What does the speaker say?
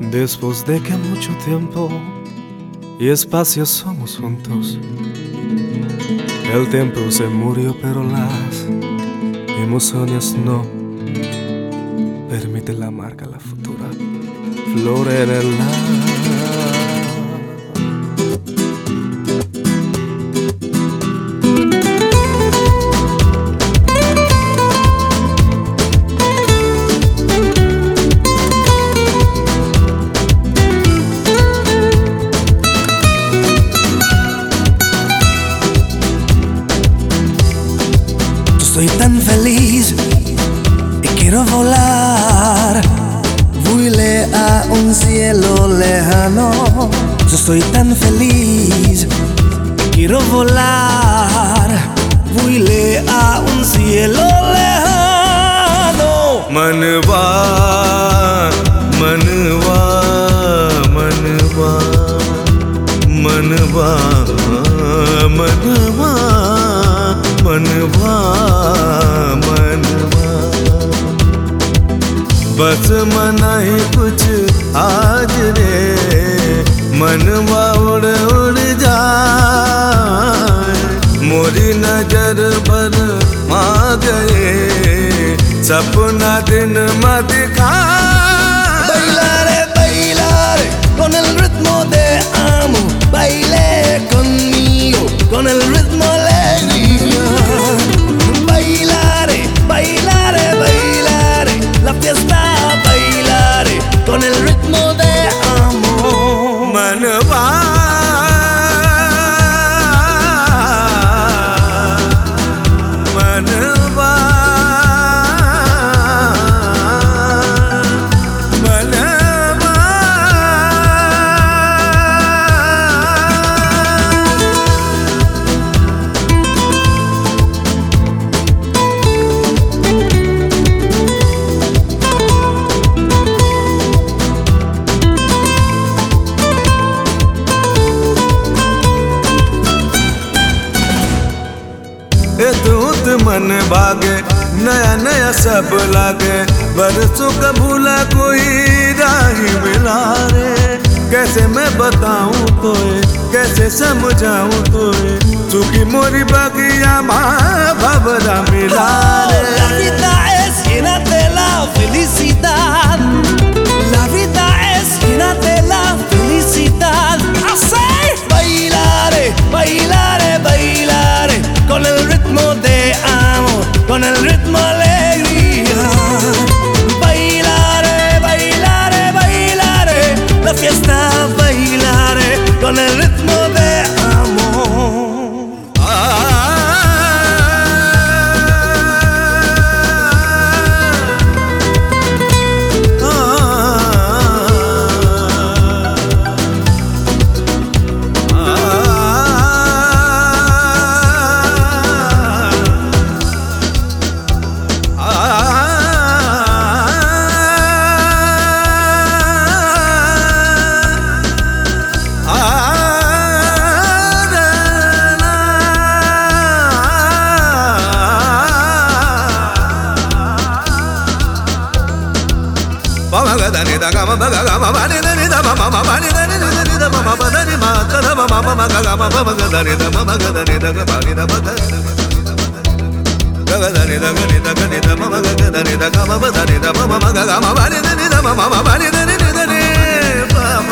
Después de que mucho tiempo y espacio somos juntos, el tiempo se murió, pero las emociones no. Permite la marca, la futura flor en el Soy tan feliz y quiero volar. Vuile a un cielo lejano. Yo soy tan feliz y quiero volar. Vuile a un cielo lejano. Manva, manva, manva, manva. मनवा बस मना ही कुछ आज रे, मनवा उड़ उड़ जाए। मोरी नज़र पर आ गए, सपना दिन में दिखा मन भागे नया नया सब लागे। बरसों का भूला कोई राही मिला रे कैसे मैं बताऊँ तो कैसे समझाऊं तो सुखी मोरी बगिया माँ మగదని దగమ బగమ మని దని దమ మమ మని దని దని దమ మమ దని మాత దమ మమ మగమ మగ దని దమ మగ దని దగ మని దమ గగదని దగని దగని దమ మగ గదని దగ మమ దని దమ మమ గగమ మని దని దమ మమ మని దని దని పామ